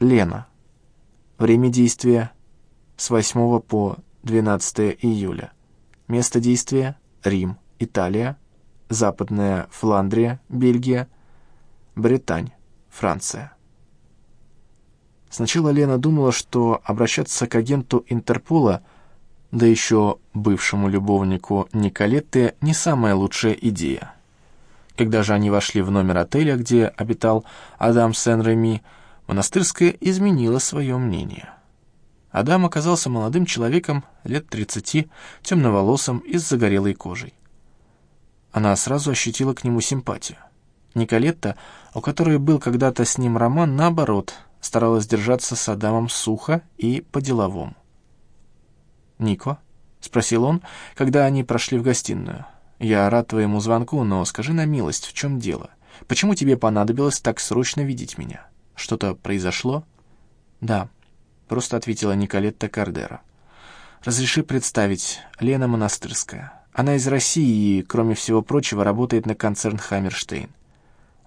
Лена. Время действия с 8 по 12 июля. Место действия – Рим, Италия, Западная Фландрия, Бельгия, Британь, Франция. Сначала Лена думала, что обращаться к агенту Интерпола, да еще бывшему любовнику Николетты, не самая лучшая идея. Когда же они вошли в номер отеля, где обитал Адам Сен-Реми, монастырская изменила свое мнение. Адам оказался молодым человеком, лет тридцати, темноволосым и с загорелой кожей. Она сразу ощутила к нему симпатию. Николетта, у которой был когда-то с ним роман, наоборот, старалась держаться с Адамом сухо и по-деловому. «Нико?» — спросил он, когда они прошли в гостиную. «Я рад твоему звонку, но скажи на милость, в чем дело? Почему тебе понадобилось так срочно видеть меня? Что-то произошло?» «Да», — просто ответила Николетта Кардера. «Разреши представить, Лена Монастырская. Она из России и, кроме всего прочего, работает на концерн «Хаммерштейн».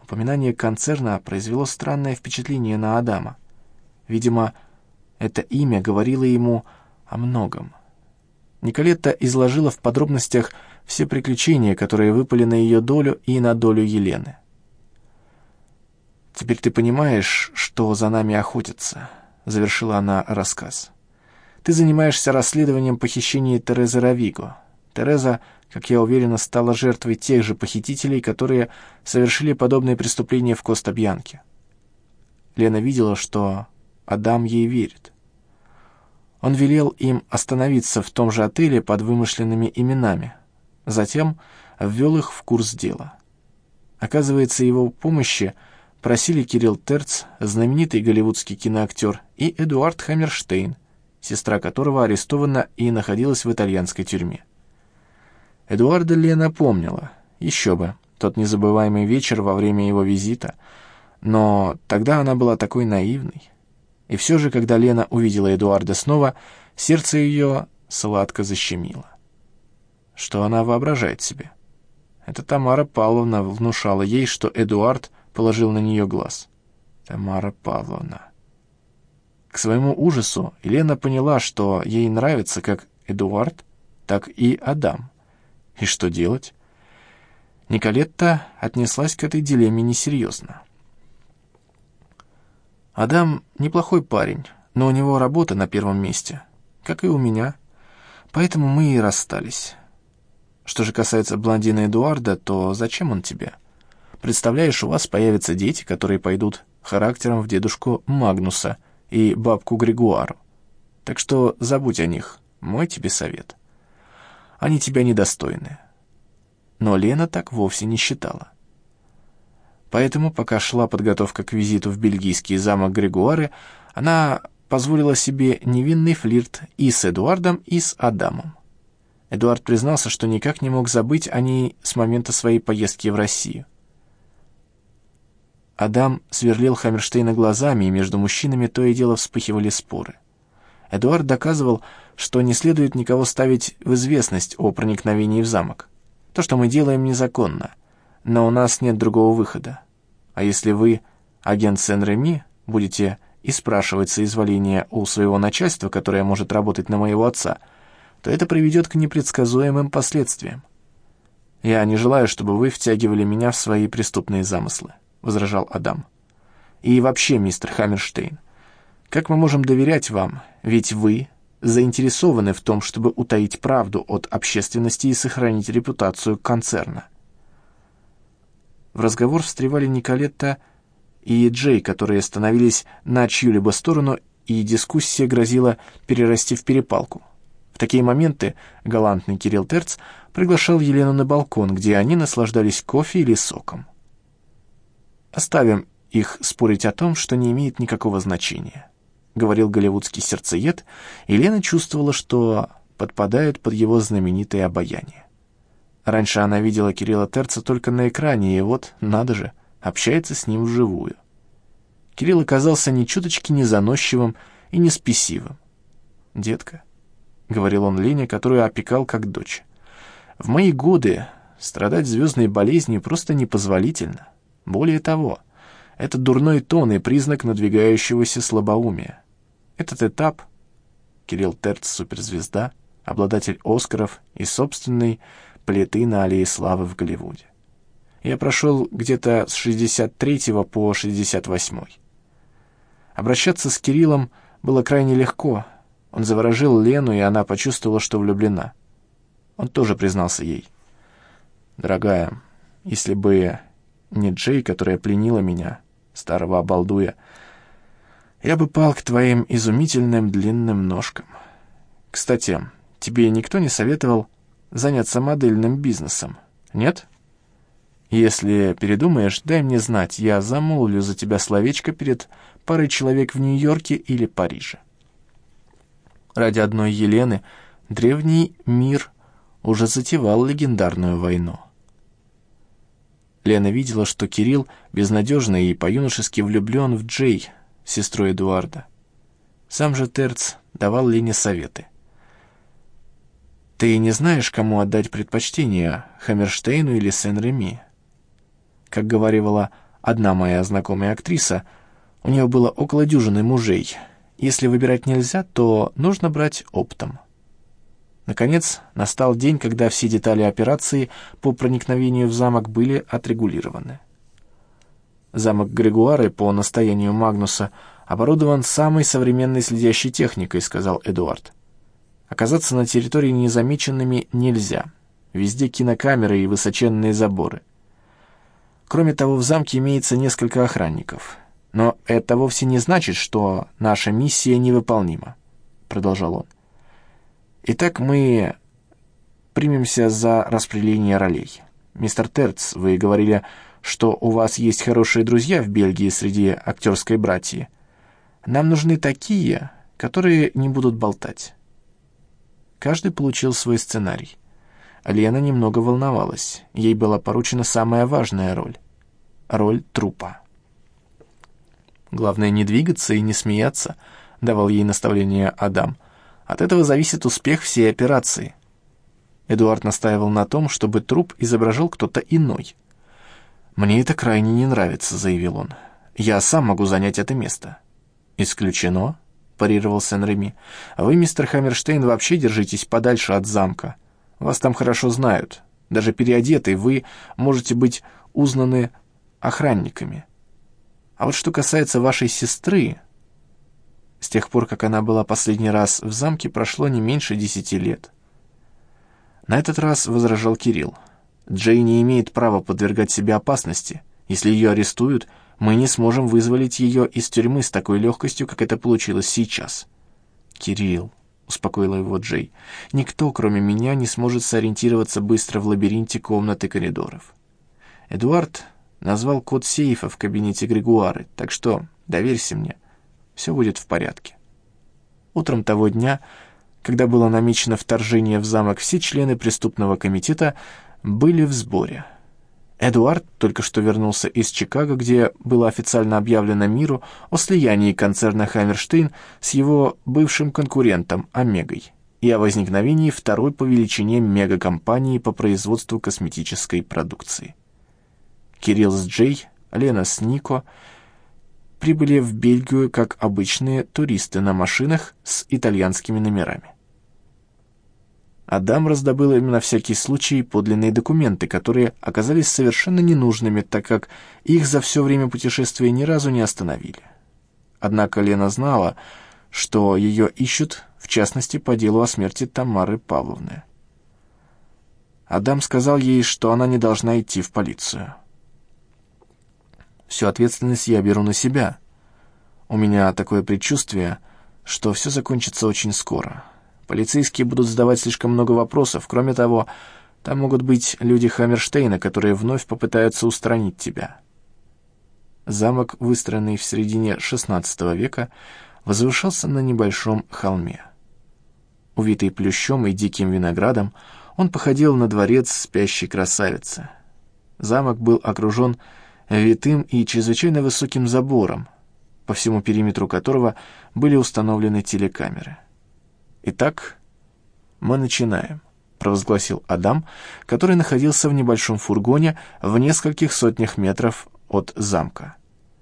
Упоминание концерна произвело странное впечатление на Адама. Видимо, это имя говорило ему о многом. Николетта изложила в подробностях все приключения, которые выпали на ее долю и на долю Елены. «Теперь ты понимаешь, что за нами охотятся», — завершила она рассказ. «Ты занимаешься расследованием похищения Терезы Равиго. Тереза, как я уверена, стала жертвой тех же похитителей, которые совершили подобные преступления в Коста-Бьянке». Лена видела, что Адам ей верит. Он велел им остановиться в том же отеле под вымышленными именами. Затем ввел их в курс дела. Оказывается, его помощи просили Кирилл Терц, знаменитый голливудский киноактер, и Эдуард Хаммерштейн, сестра которого арестована и находилась в итальянской тюрьме. Эдуарда Лена помнила, еще бы, тот незабываемый вечер во время его визита, но тогда она была такой наивной. И все же, когда Лена увидела Эдуарда снова, сердце ее сладко защемило. Что она воображает себе? Это Тамара Павловна внушала ей, что Эдуард положил на нее глаз. Тамара Павловна. К своему ужасу Елена поняла, что ей нравится как Эдуард, так и Адам. И что делать? Николетта отнеслась к этой дилемме несерьезно. Адам неплохой парень, но у него работа на первом месте, как и у меня. Поэтому мы и расстались. Что же касается блондина Эдуарда, то зачем он тебе? Представляешь, у вас появятся дети, которые пойдут характером в дедушку Магнуса и бабку Григуару. Так что забудь о них, мой тебе совет. Они тебя недостойны. Но Лена так вовсе не считала. Поэтому, пока шла подготовка к визиту в бельгийский замок Григуары, она позволила себе невинный флирт и с Эдуардом, и с Адамом. Эдуард признался, что никак не мог забыть о ней с момента своей поездки в Россию. Адам сверлил Хаммерштейна глазами, и между мужчинами то и дело вспыхивали споры. Эдуард доказывал, что не следует никого ставить в известность о проникновении в замок. То, что мы делаем, незаконно — но у нас нет другого выхода. А если вы, агент Сен-Реми, будете и спрашивать соизволения у своего начальства, которое может работать на моего отца, то это приведет к непредсказуемым последствиям. «Я не желаю, чтобы вы втягивали меня в свои преступные замыслы», — возражал Адам. «И вообще, мистер Хаммерштейн, как мы можем доверять вам, ведь вы заинтересованы в том, чтобы утаить правду от общественности и сохранить репутацию концерна. В разговор встревали Николетта и Джей, которые становились на чью-либо сторону, и дискуссия грозила перерасти в перепалку. В такие моменты галантный Кирилл Терц приглашал Елену на балкон, где они наслаждались кофе или соком. «Оставим их спорить о том, что не имеет никакого значения», — говорил голливудский сердцеед, и Лена чувствовала, что подпадает под его знаменитое обаяние. Раньше она видела Кирилла Терца только на экране, и вот, надо же, общается с ним вживую. Кирилл оказался ни чуточки не заносчивым и не спесивым. «Детка», — говорил он Лене, которую опекал как дочь, — «в мои годы страдать звездной болезнью просто непозволительно. Более того, Это дурной тон и признак надвигающегося слабоумия. Этот этап Кирилл Терц, суперзвезда, обладатель Оскаров и собственной плиты на Аллее Славы в Голливуде. Я прошел где-то с 63 по 68. -й. Обращаться с Кириллом было крайне легко. Он заворожил Лену, и она почувствовала, что влюблена. Он тоже признался ей. «Дорогая, если бы не Джей, которая пленила меня, старого обалдуя, я бы пал к твоим изумительным длинным ножкам. Кстати, тебе никто не советовал заняться модельным бизнесом, нет? Если передумаешь, дай мне знать, я замолвлю за тебя словечко перед парой человек в Нью-Йорке или Париже. Ради одной Елены древний мир уже затевал легендарную войну. Лена видела, что Кирилл безнадежно и по-юношески влюблен в Джей, сестру Эдуарда. Сам же Терц давал Лене советы. «Ты не знаешь, кому отдать предпочтение, Хаммерштейну или Сен-Реми?» Как говорила одна моя знакомая актриса, у нее было около дюжины мужей. Если выбирать нельзя, то нужно брать оптом. Наконец, настал день, когда все детали операции по проникновению в замок были отрегулированы. Замок Григуары по настоянию Магнуса оборудован самой современной следящей техникой, сказал Эдуард. Оказаться на территории незамеченными нельзя. Везде кинокамеры и высоченные заборы. Кроме того, в замке имеется несколько охранников. Но это вовсе не значит, что наша миссия невыполнима, продолжал он. Итак, мы примемся за распределение ролей. Мистер Терц, вы говорили, что у вас есть хорошие друзья в Бельгии среди актерской братьи. Нам нужны такие, которые не будут болтать. Каждый получил свой сценарий. Лена немного волновалась. Ей была поручена самая важная роль — роль трупа. Главное не двигаться и не смеяться, давал ей наставление Адам — от этого зависит успех всей операции. Эдуард настаивал на том, чтобы труп изображал кто-то иной. «Мне это крайне не нравится», — заявил он. «Я сам могу занять это место». «Исключено», — парировал Сен-Реми. «Вы, мистер Хаммерштейн, вообще держитесь подальше от замка. Вас там хорошо знают. Даже переодетый вы можете быть узнаны охранниками. А вот что касается вашей сестры, с тех пор, как она была последний раз в замке, прошло не меньше десяти лет. На этот раз возражал Кирилл. Джей не имеет права подвергать себя опасности. Если ее арестуют, мы не сможем вызволить ее из тюрьмы с такой легкостью, как это получилось сейчас. Кирилл, успокоила его Джей, никто, кроме меня, не сможет сориентироваться быстро в лабиринте комнат и коридоров. Эдуард назвал код сейфа в кабинете Григуары, так что доверься мне все будет в порядке. Утром того дня, когда было намечено вторжение в замок, все члены преступного комитета были в сборе. Эдуард только что вернулся из Чикаго, где было официально объявлено миру о слиянии концерна «Хаммерштейн» с его бывшим конкурентом «Омегой» и о возникновении второй по величине мегакомпании по производству косметической продукции. Кирилл с Джей, Лена с Нико — прибыли в Бельгию как обычные туристы на машинах с итальянскими номерами. Адам раздобыл им на всякий случай подлинные документы, которые оказались совершенно ненужными, так как их за все время путешествия ни разу не остановили. Однако Лена знала, что ее ищут, в частности, по делу о смерти Тамары Павловны. Адам сказал ей, что она не должна идти в полицию. Всю ответственность я беру на себя. У меня такое предчувствие, что все закончится очень скоро. Полицейские будут задавать слишком много вопросов. Кроме того, там могут быть люди Хаммерштейна, которые вновь попытаются устранить тебя. Замок, выстроенный в середине XVI века, возвышался на небольшом холме. Увитый плющом и диким виноградом, он походил на дворец спящей красавицы. Замок был окружен витым и чрезвычайно высоким забором, по всему периметру которого были установлены телекамеры. «Итак, мы начинаем», — провозгласил Адам, который находился в небольшом фургоне в нескольких сотнях метров от замка.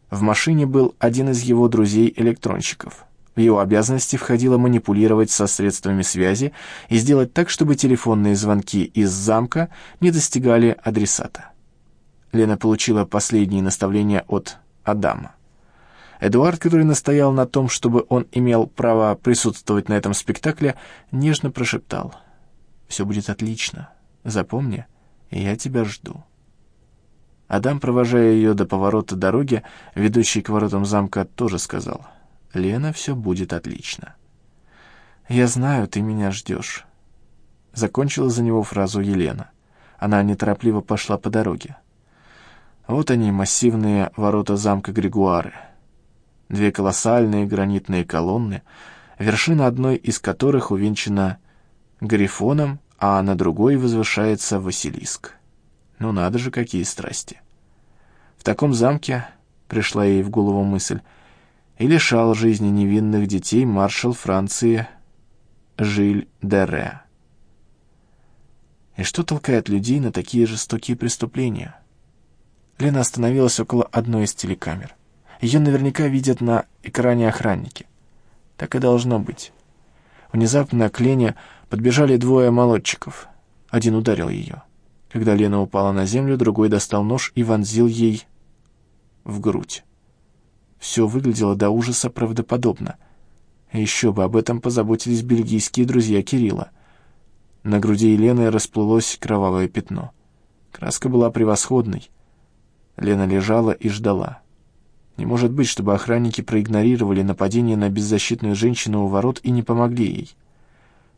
В машине был один из его друзей-электронщиков. В его обязанности входило манипулировать со средствами связи и сделать так, чтобы телефонные звонки из замка не достигали адресата. Лена получила последние наставления от Адама. Эдуард, который настоял на том, чтобы он имел право присутствовать на этом спектакле, нежно прошептал. «Все будет отлично. Запомни, я тебя жду». Адам, провожая ее до поворота дороги, ведущей к воротам замка, тоже сказал. «Лена, все будет отлично». «Я знаю, ты меня ждешь». Закончила за него фразу Елена. Она неторопливо пошла по дороге. Вот они, массивные ворота замка Григуары — две колоссальные гранитные колонны, вершина одной из которых увенчана грифоном, а на другой возвышается Василиск. Ну надо же, какие страсти! В таком замке, пришла ей в голову мысль, и лишал жизни невинных детей маршал Франции Жиль Дере. И что толкает людей на такие жестокие преступления? Лена остановилась около одной из телекамер. Ее наверняка видят на экране охранники. Так и должно быть. Внезапно к Лене подбежали двое молодчиков. Один ударил ее. Когда Лена упала на землю, другой достал нож и вонзил ей в грудь. Все выглядело до ужаса правдоподобно. Еще бы об этом позаботились бельгийские друзья Кирилла. На груди Елены расплылось кровавое пятно. Краска была превосходной. Лена лежала и ждала. Не может быть, чтобы охранники проигнорировали нападение на беззащитную женщину у ворот и не помогли ей.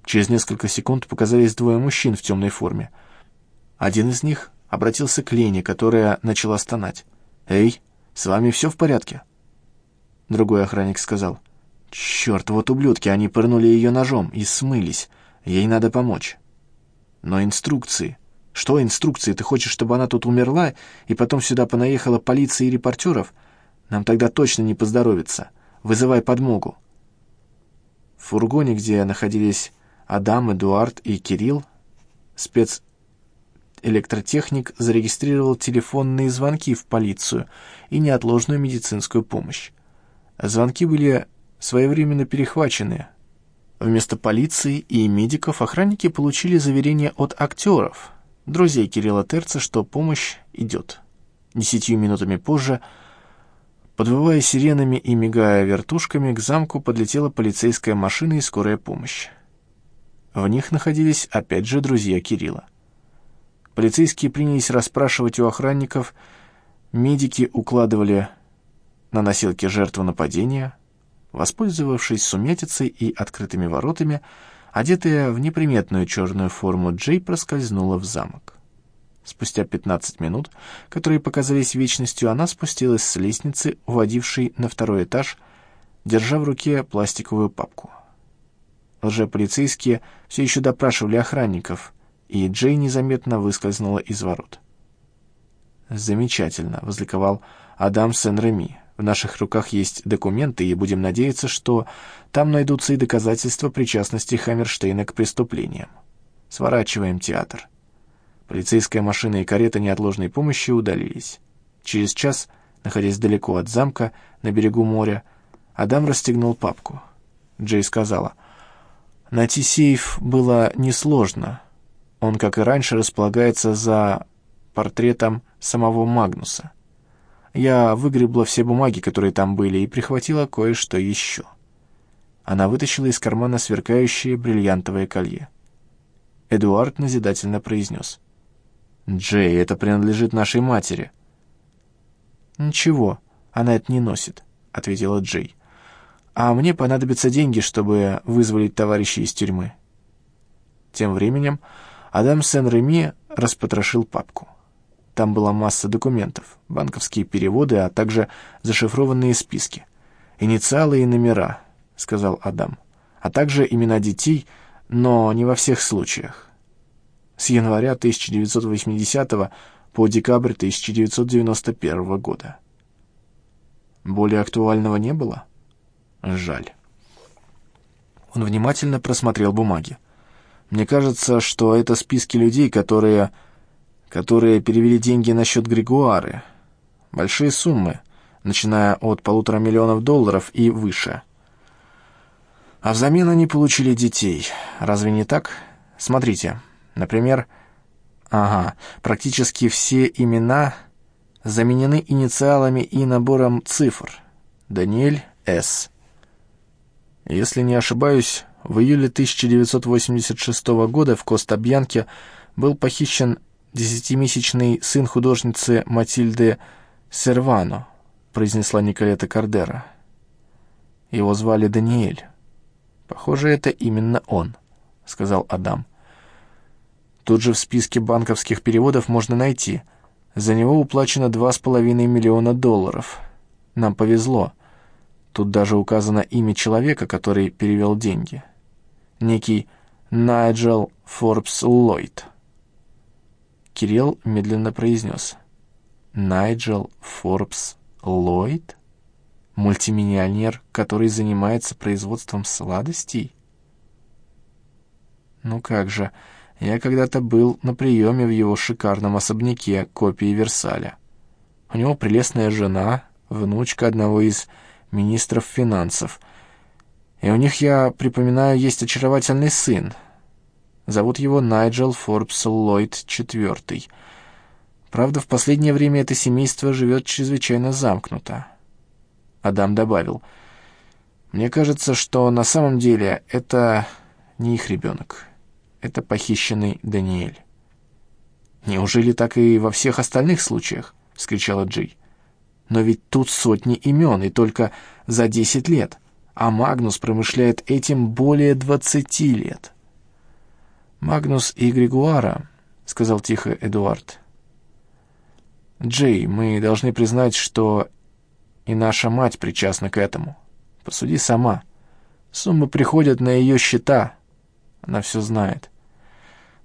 Через несколько секунд показались двое мужчин в темной форме. Один из них обратился к Лене, которая начала стонать. «Эй, с вами все в порядке?» Другой охранник сказал. «Черт, вот ублюдки, они пырнули ее ножом и смылись. Ей надо помочь». «Но инструкции...» «Что инструкции? Ты хочешь, чтобы она тут умерла, и потом сюда понаехала полиция и репортеров?» Нам тогда точно не поздоровится. Вызывай подмогу». В фургоне, где находились Адам, Эдуард и Кирилл, спецэлектротехник зарегистрировал телефонные звонки в полицию и неотложную медицинскую помощь. Звонки были своевременно перехвачены. Вместо полиции и медиков охранники получили заверение от актеров, друзей Кирилла Терца, что помощь идет. Десятью минутами позже – Подвывая сиренами и мигая вертушками, к замку подлетела полицейская машина и скорая помощь. В них находились опять же друзья Кирилла. Полицейские принялись расспрашивать у охранников, медики укладывали на носилки жертву нападения. Воспользовавшись сумятицей и открытыми воротами, одетая в неприметную черную форму Джей проскользнула в замок. Спустя 15 минут, которые показались вечностью, она спустилась с лестницы, уводившей на второй этаж, держа в руке пластиковую папку. Лжеполицейские все еще допрашивали охранников, и Джей незаметно выскользнула из ворот. «Замечательно», — возликовал Адам Сен-Реми. «В наших руках есть документы, и будем надеяться, что там найдутся и доказательства причастности Хаммерштейна к преступлениям. Сворачиваем театр». Полицейская машина и карета неотложной помощи удалились. Через час, находясь далеко от замка, на берегу моря, Адам расстегнул папку. Джей сказала, «Найти сейф было несложно. Он, как и раньше, располагается за портретом самого Магнуса. Я выгребла все бумаги, которые там были, и прихватила кое-что еще». Она вытащила из кармана сверкающее бриллиантовое колье. Эдуард назидательно произнес — «Джей, это принадлежит нашей матери». «Ничего, она это не носит», — ответила Джей. «А мне понадобятся деньги, чтобы вызволить товарищей из тюрьмы». Тем временем Адам Сен-Реми распотрошил папку. Там была масса документов, банковские переводы, а также зашифрованные списки. «Инициалы и номера», — сказал Адам, «а также имена детей, но не во всех случаях с января 1980 по декабрь 1991 года. Более актуального не было? Жаль. Он внимательно просмотрел бумаги. Мне кажется, что это списки людей, которые... которые перевели деньги на счет Григуары. Большие суммы. начиная от полутора миллионов долларов и выше. А взамен они получили детей. Разве не так? Смотрите, например, ага, практически все имена заменены инициалами и набором цифр. Даниэль С. Если не ошибаюсь, в июле 1986 года в Коста-Бьянке был похищен десятимесячный сын художницы Матильды Сервано, произнесла Николета Кардера. Его звали Даниэль. Похоже, это именно он, сказал Адам. Тут же в списке банковских переводов можно найти. За него уплачено два с половиной миллиона долларов. Нам повезло. Тут даже указано имя человека, который перевел деньги. Некий Найджел Форбс Ллойд. Кирилл медленно произнес. «Найджел Форбс Ллойд? Мультимиллионер, который занимается производством сладостей?» «Ну как же, я когда-то был на приеме в его шикарном особняке копии Версаля. У него прелестная жена, внучка одного из министров финансов. И у них, я припоминаю, есть очаровательный сын, Зовут его Найджел Форбс Ллойд IV. Правда, в последнее время это семейство живет чрезвычайно замкнуто. Адам добавил, «Мне кажется, что на самом деле это не их ребенок. Это похищенный Даниэль». «Неужели так и во всех остальных случаях?» — вскричала Джей. «Но ведь тут сотни имен, и только за десять лет, а Магнус промышляет этим более двадцати лет». «Магнус и Григуара», — сказал тихо Эдуард. «Джей, мы должны признать, что и наша мать причастна к этому. Посуди сама. Суммы приходят на ее счета. Она все знает.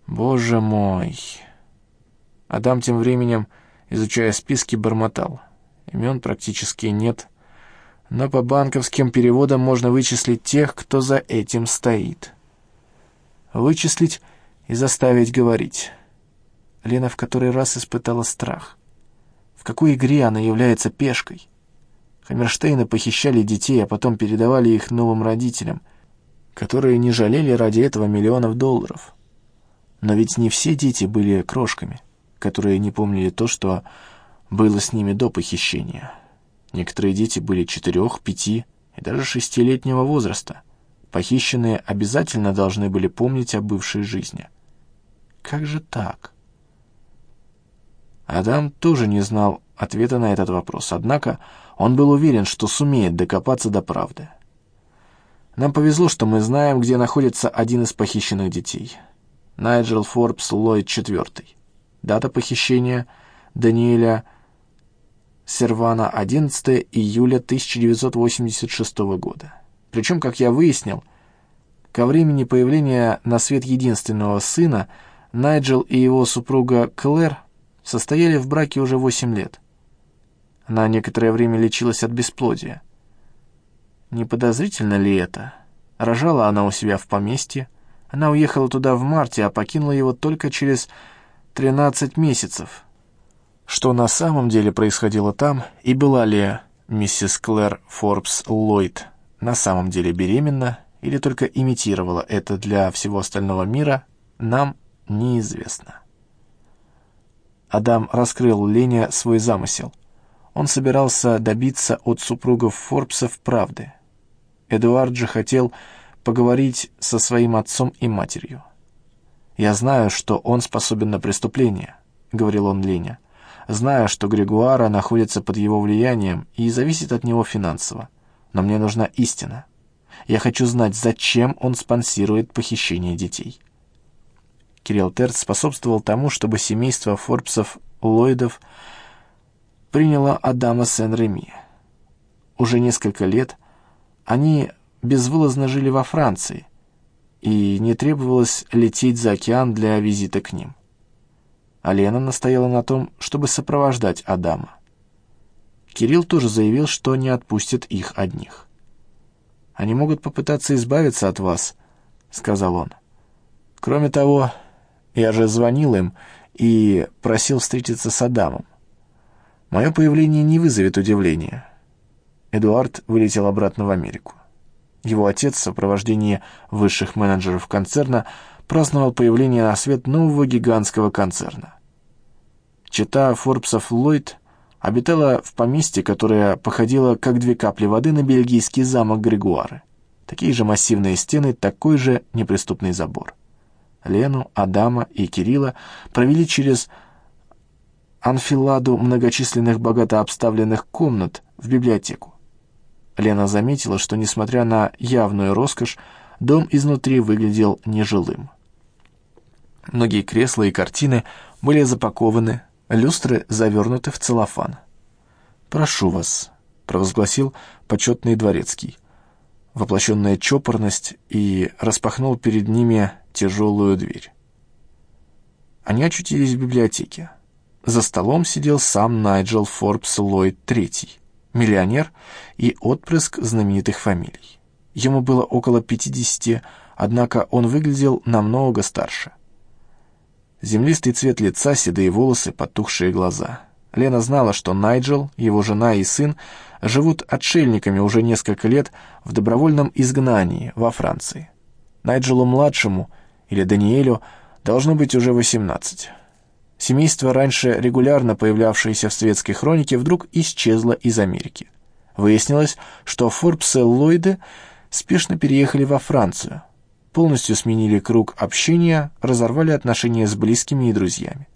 Боже мой!» Адам тем временем, изучая списки, бормотал. Имен практически нет, но по банковским переводам можно вычислить тех, кто за этим стоит вычислить и заставить говорить. Лена в который раз испытала страх. В какой игре она является пешкой? Хаммерштейны похищали детей, а потом передавали их новым родителям, которые не жалели ради этого миллионов долларов. Но ведь не все дети были крошками, которые не помнили то, что было с ними до похищения. Некоторые дети были четырех, пяти и даже шестилетнего возраста. Похищенные обязательно должны были помнить о бывшей жизни. Как же так? Адам тоже не знал ответа на этот вопрос, однако он был уверен, что сумеет докопаться до правды. Нам повезло, что мы знаем, где находится один из похищенных детей. Найджел Форбс Ллойд IV. Дата похищения Даниэля Сервана 11 июля 1986 года. Причем, как я выяснил, ко времени появления на свет единственного сына Найджел и его супруга Клэр состояли в браке уже восемь лет. Она некоторое время лечилась от бесплодия. Не подозрительно ли это? Рожала она у себя в поместье. Она уехала туда в марте, а покинула его только через 13 месяцев. Что на самом деле происходило там, и была ли миссис Клэр Форбс Ллойд на самом деле беременна или только имитировала это для всего остального мира, нам неизвестно. Адам раскрыл Лене свой замысел. Он собирался добиться от супругов Форбсов правды. Эдуард же хотел поговорить со своим отцом и матерью. «Я знаю, что он способен на преступление», — говорил он Лене. «Знаю, что Григуара находится под его влиянием и зависит от него финансово но мне нужна истина. Я хочу знать, зачем он спонсирует похищение детей. Кирилл Терц способствовал тому, чтобы семейство Форбсов Ллойдов приняло Адама Сен-Реми. Уже несколько лет они безвылазно жили во Франции, и не требовалось лететь за океан для визита к ним. Алена настояла на том, чтобы сопровождать Адама. Кирилл тоже заявил, что не отпустит их одних. «Они могут попытаться избавиться от вас», — сказал он. «Кроме того, я же звонил им и просил встретиться с Адамом. Мое появление не вызовет удивления. Эдуард вылетел обратно в Америку. Его отец в сопровождении высших менеджеров концерна праздновал появление на свет нового гигантского концерна. Чита Форбсов Ллойд обитала в поместье, которое походило как две капли воды на бельгийский замок Григуары. Такие же массивные стены, такой же неприступный забор. Лену, Адама и Кирилла провели через анфиладу многочисленных богато обставленных комнат в библиотеку. Лена заметила, что, несмотря на явную роскошь, дом изнутри выглядел нежилым. Многие кресла и картины были запакованы, люстры завернуты в целлофан. «Прошу вас», — провозгласил почетный дворецкий, воплощенная чопорность, и распахнул перед ними тяжелую дверь. Они очутились в библиотеке. За столом сидел сам Найджел Форбс Ллойд III миллионер и отпрыск знаменитых фамилий. Ему было около 50, однако он выглядел намного старше. Землистый цвет лица, седые волосы, потухшие глаза. Лена знала, что Найджел, его жена и сын живут отшельниками уже несколько лет в добровольном изгнании во Франции. Найджелу-младшему или Даниэлю должно быть уже 18. Семейство, раньше регулярно появлявшееся в светской хронике, вдруг исчезло из Америки. Выяснилось, что Форбс и Ллойды спешно переехали во Францию, полностью сменили круг общения, разорвали отношения с близкими и друзьями.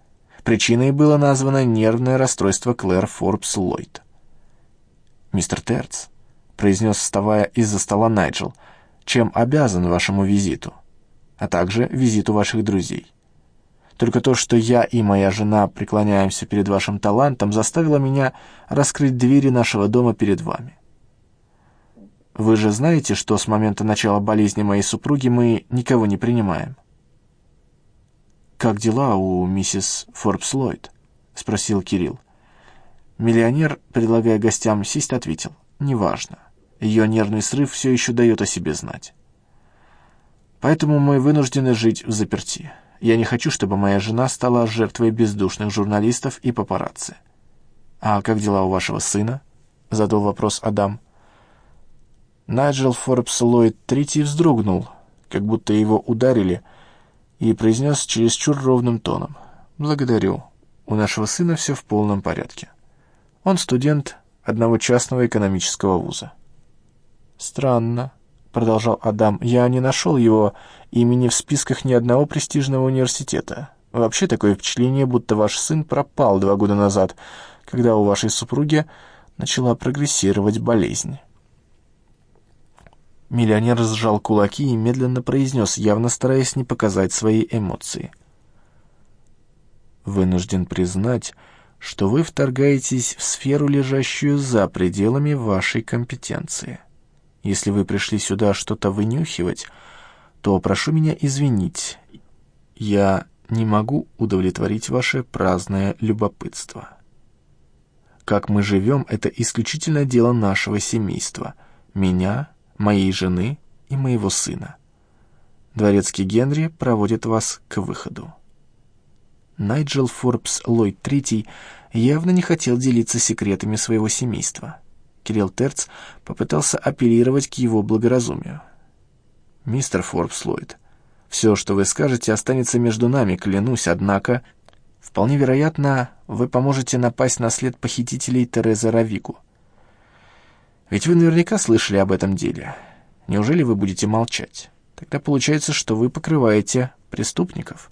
Причиной было названо нервное расстройство Клэр Форбс Ллойд. «Мистер Терц», — произнес, вставая из-за стола Найджел, — «чем обязан вашему визиту, а также визиту ваших друзей». Только то, что я и моя жена преклоняемся перед вашим талантом, заставило меня раскрыть двери нашего дома перед вами. Вы же знаете, что с момента начала болезни моей супруги мы никого не принимаем. «Как дела у миссис Форбс Ллойд?» — спросил Кирилл. Миллионер, предлагая гостям сесть, ответил. «Неважно. Ее нервный срыв все еще дает о себе знать. Поэтому мы вынуждены жить в заперти». Я не хочу, чтобы моя жена стала жертвой бездушных журналистов и папарацци. «А как дела у вашего сына?» — задал вопрос Адам. Найджел Форбс Ллойд Третий вздрогнул, как будто его ударили, и произнес чересчур ровным тоном. «Благодарю. У нашего сына все в полном порядке. Он студент одного частного экономического вуза». «Странно», — продолжал Адам, — «я не нашел его имени в списках ни одного престижного университета. Вообще такое впечатление, будто ваш сын пропал два года назад, когда у вашей супруги начала прогрессировать болезнь». Миллионер сжал кулаки и медленно произнес, явно стараясь не показать свои эмоции. «Вынужден признать, что вы вторгаетесь в сферу, лежащую за пределами вашей компетенции». Если вы пришли сюда что-то вынюхивать, то прошу меня извинить. Я не могу удовлетворить ваше праздное любопытство. Как мы живем, это исключительно дело нашего семейства, меня, моей жены и моего сына. Дворецкий Генри проводит вас к выходу. Найджел Форбс Ллойд III явно не хотел делиться секретами своего семейства. Кирилл Терц попытался апеллировать к его благоразумию. «Мистер Форбс Ллойд, все, что вы скажете, останется между нами, клянусь, однако, вполне вероятно, вы поможете напасть на след похитителей Терезы Равику. Ведь вы наверняка слышали об этом деле. Неужели вы будете молчать? Тогда получается, что вы покрываете преступников».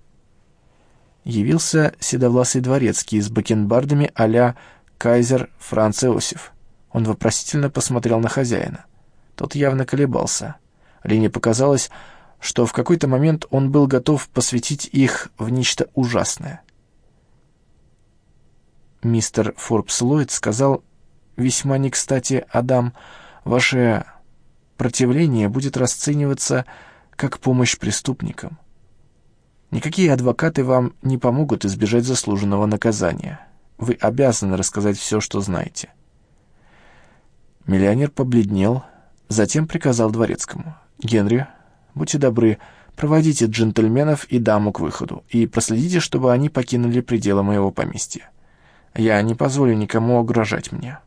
Явился седовласый дворецкий с бакенбардами а-ля кайзер Франц Иосиф. Он вопросительно посмотрел на хозяина. Тот явно колебался. Лене показалось, что в какой-то момент он был готов посвятить их в нечто ужасное. Мистер Форбс Ллойд сказал, весьма не кстати, Адам, ваше противление будет расцениваться как помощь преступникам. Никакие адвокаты вам не помогут избежать заслуженного наказания. Вы обязаны рассказать все, что знаете. Миллионер побледнел, затем приказал дворецкому. «Генри, будьте добры, проводите джентльменов и даму к выходу и проследите, чтобы они покинули пределы моего поместья. Я не позволю никому угрожать мне.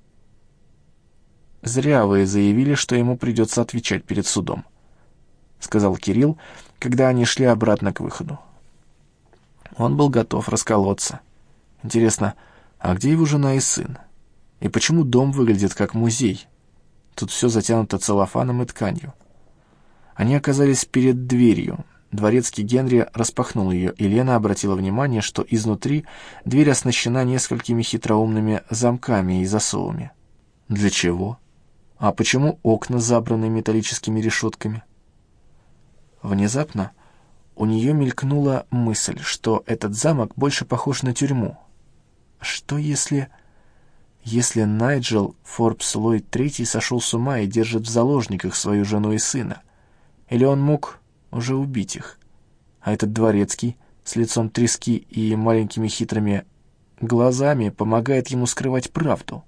Зря вы заявили, что ему придется отвечать перед судом, сказал Кирилл, когда они шли обратно к выходу. Он был готов расколоться. Интересно, а где его жена и сын? И почему дом выглядит как музей? Тут все затянуто целлофаном и тканью. Они оказались перед дверью. Дворецкий Генри распахнул ее, и Лена обратила внимание, что изнутри дверь оснащена несколькими хитроумными замками и засовами. Для чего? А почему окна забраны металлическими решетками? Внезапно у нее мелькнула мысль, что этот замок больше похож на тюрьму. Что если... Если Найджел Форбс Ллойд III сошел с ума и держит в заложниках свою жену и сына? Или он мог уже убить их? А этот дворецкий с лицом трески и маленькими хитрыми глазами помогает ему скрывать правду.